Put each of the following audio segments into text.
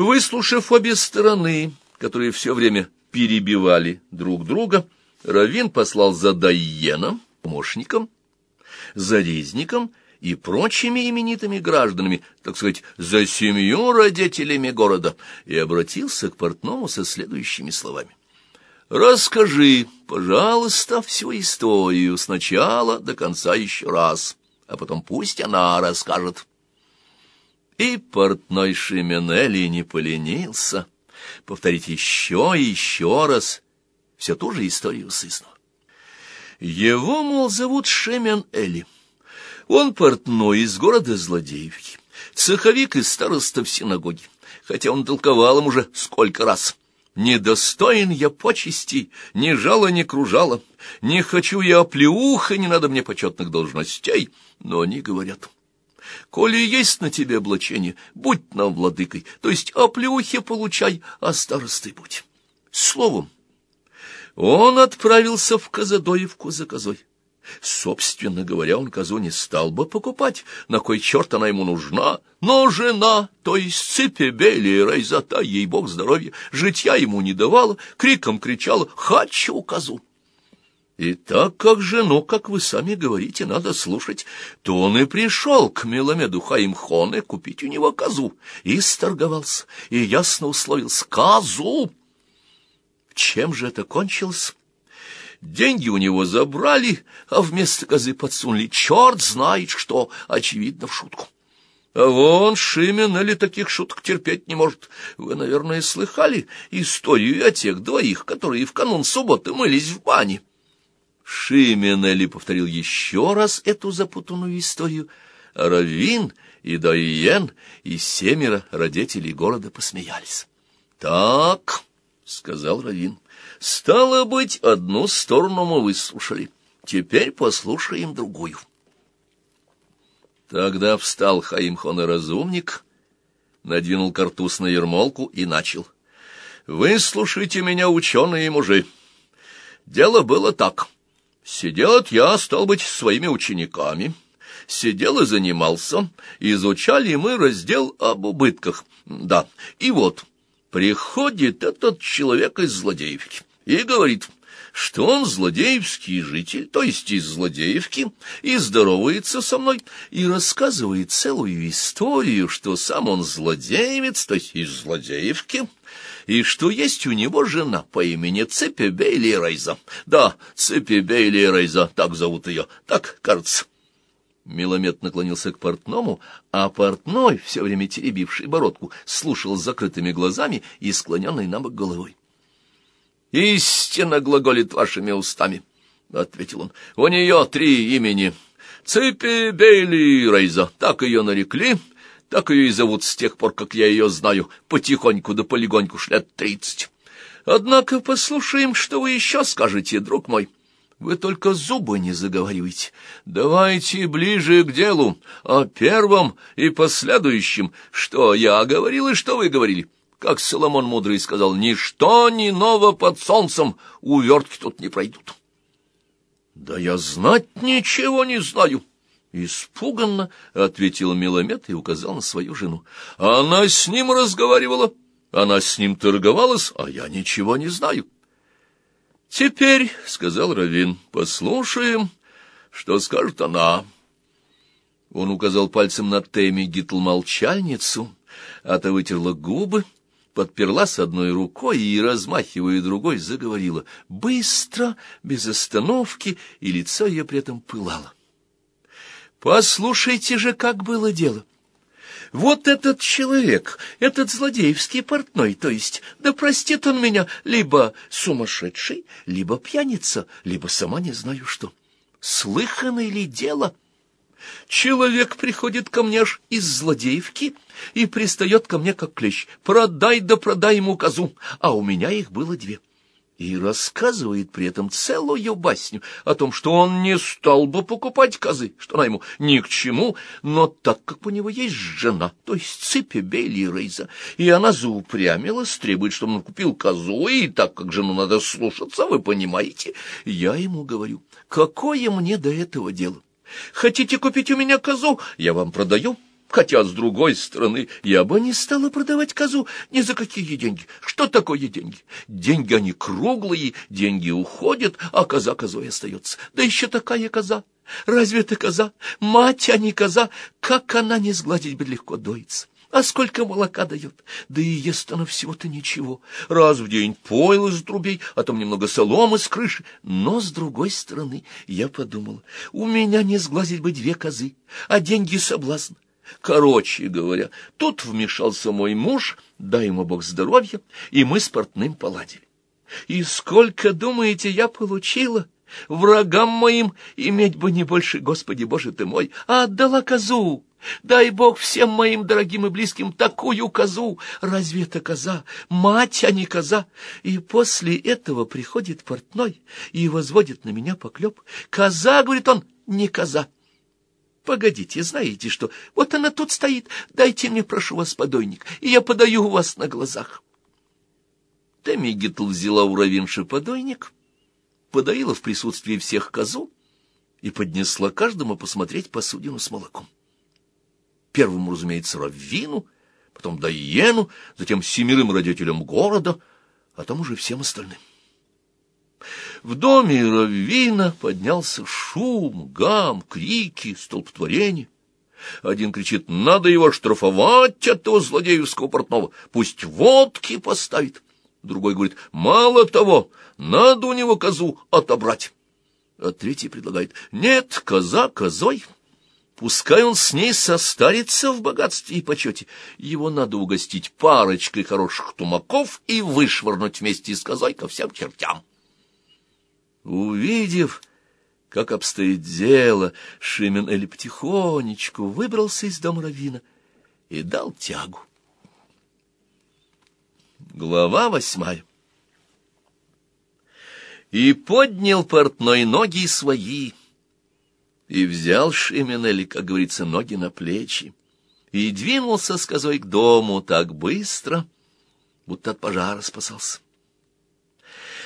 Выслушав обе стороны, которые все время перебивали друг друга, Равин послал за Дайеном, помощником, за резником и прочими именитыми гражданами, так сказать, за семью родителями города, и обратился к портному со следующими словами. «Расскажи, пожалуйста, всю историю сначала до конца еще раз, а потом пусть она расскажет». И портной Шименели не поленился повторить еще и еще раз все ту же историю сысну. Его, мол, зовут Шемен Эли. Он портной из города Злодеевки, цеховик и староста в синагоге, хотя он толковал им уже сколько раз. «Недостоин я почести, ни жало, ни кружало, не хочу я оплеуха, не надо мне почетных должностей», но они говорят... Коли есть на тебе облачение, будь нам владыкой, то есть оплеухи получай, а старостой будь. Словом, он отправился в Казадоевку за козой. Собственно говоря, он козу не стал бы покупать, на кой черт она ему нужна, но жена, то есть цепи Белия Райзата, ей бог здоровья, житья ему не давала, криком кричала «Хочу козу!» И так как жену, как вы сами говорите, надо слушать, то он и пришел к Меломеду Хаимхоне купить у него козу, и сторговался, и ясно условился «Козу!» Чем же это кончилось? Деньги у него забрали, а вместо козы подсунули черт знает что, очевидно, в шутку. А вон Шимен или таких шуток терпеть не может. Вы, наверное, слыхали историю о тех двоих, которые в канун субботы мылись в бане. Шимен или повторил еще раз эту запутанную историю, Равин и Дайен и семеро родителей города посмеялись. «Так», — сказал Равин, — Стало быть, одну сторону мы выслушали. Теперь послушаем другую. Тогда встал Хаимхон и разумник, надвинул картуз на ермолку и начал. «Выслушайте меня, ученые мужи. Дело было так. Сидел я, стал быть, своими учениками» сидел и занимался, изучали мы раздел об убытках. Да, и вот, приходит этот человек из Злодеевки и говорит, что он злодеевский житель, то есть из Злодеевки, и здоровается со мной, и рассказывает целую историю, что сам он злодеевец, то есть из Злодеевки, и что есть у него жена по имени Цепи Бейли Рейза. Да, Цепи Бейли Рейза, так зовут ее, так, кажется. Миломет наклонился к портному, а портной, все время теребивший бородку, слушал с закрытыми глазами и склоненной на бок головой. «Истинно глаголит вашими устами», — ответил он. «У нее три имени. Ципи Бейли Рейза, так ее нарекли, так ее и зовут с тех пор, как я ее знаю, потихоньку да полегоньку шлет тридцать. Однако послушаем, что вы еще скажете, друг мой». Вы только зубы не заговаривайте. Давайте ближе к делу, о первом и последующем, что я говорил и что вы говорили как Соломон Мудрый сказал, «Ничто не ново под солнцем, увертки тут не пройдут». «Да я знать ничего не знаю», — испуганно ответил Миломет и указал на свою жену. «Она с ним разговаривала, она с ним торговалась, а я ничего не знаю». «Теперь», — сказал Равин, — «послушаем, что скажет она». Он указал пальцем на Теми Гитл-молчальницу, а та вытерла губы, — подперла с одной рукой и, размахивая другой, заговорила быстро, без остановки, и лицо ее при этом пылало. «Послушайте же, как было дело!» Вот этот человек, этот злодеевский портной, то есть, да простит он меня, либо сумасшедший, либо пьяница, либо сама не знаю что. Слыхано ли дело?» Человек приходит ко мне аж из злодеевки и пристает ко мне как клещ. Продай да продай ему козу, а у меня их было две. И рассказывает при этом целую басню о том, что он не стал бы покупать козы, что она ему ни к чему, но так как у него есть жена, то есть цепи Бейли Рейза, и она заупрямилась, требует, чтобы он купил козу, и так как жену надо слушаться, вы понимаете, я ему говорю, какое мне до этого дело? Хотите купить у меня козу? Я вам продаю. Хотя, с другой стороны, я бы не стала продавать козу ни за какие деньги. Что такое деньги? Деньги, они круглые, деньги уходят, а коза козой остается. Да еще такая коза. Разве это коза? Мать, а не коза. Как она не сгладить бы легко доится. А сколько молока дает? Да и ест она всего-то ничего. Раз в день пойл из трубей, а там немного соломы с крыши. Но, с другой стороны, я подумала, у меня не сглазить бы две козы, а деньги соблазн. Короче говоря, тут вмешался мой муж, дай ему бог здоровья, и мы с портным поладили. И сколько, думаете, я получила? Врагам моим иметь бы не больше, Господи Боже ты мой, а отдала козу. Дай Бог всем моим дорогим и близким такую козу. Разве это коза? Мать, а не коза. И после этого приходит портной и возводит на меня поклеп. Коза, говорит он, не коза. Погодите, знаете что? Вот она тут стоит. Дайте мне, прошу вас, подойник, и я подаю у вас на глазах. Тэмми Гитл взяла у Равинши подойник, подоила в присутствии всех козу и поднесла каждому посмотреть посудину с молоком. Первому, разумеется, Раввину, потом Дайену, затем семерым родителям города, а там уже всем остальным. В доме Раввина поднялся шум, гам, крики, столпотворение. Один кричит, надо его штрафовать, этого злодеевского портного, пусть водки поставит. Другой говорит, мало того, надо у него козу отобрать. А третий предлагает, нет, коза козой. Пускай он с ней состарится в богатстве и почете. Его надо угостить парочкой хороших тумаков и вышвырнуть вместе с козой ко всем чертям. Увидев, как обстоит дело, Шимен Эль потихонечку выбрался из дома Равина и дал тягу. Глава восьмая И поднял портной ноги свои, и взял Шименели, как говорится, ноги на плечи, и двинулся с козой к дому так быстро, будто от пожара спасался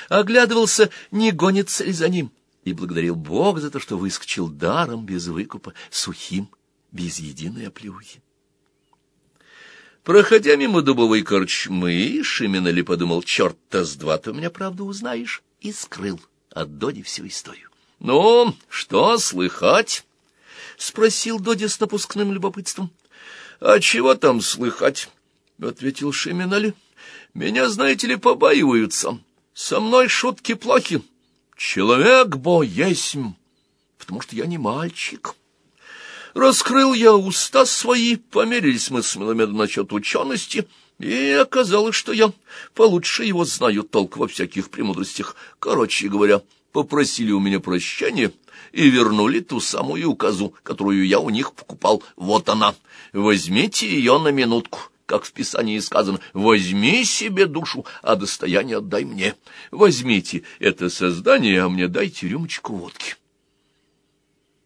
оглядывался, не гонится ли за ним, и благодарил Бога за то, что выскочил даром без выкупа, сухим, без единой оплюхи. Проходя мимо дубовой корчмы, Шименели подумал, черт-то с два ты меня правду узнаешь, и скрыл от Доди всю историю. — Ну, что слыхать? — спросил Доди с напускным любопытством. — А чего там слыхать? — ответил Шименели. — Меня, знаете ли, побаиваются. Со мной шутки плохи. Человек бо есмь, потому что я не мальчик. Раскрыл я уста свои, померились мы с Меломедом насчет учености, и оказалось, что я получше его знаю толк во всяких премудростях. Короче говоря, попросили у меня прощения и вернули ту самую указу, которую я у них покупал. Вот она. Возьмите ее на минутку как в Писании сказано, «Возьми себе душу, а достояние отдай мне. Возьмите это создание, а мне дайте рюмочку водки».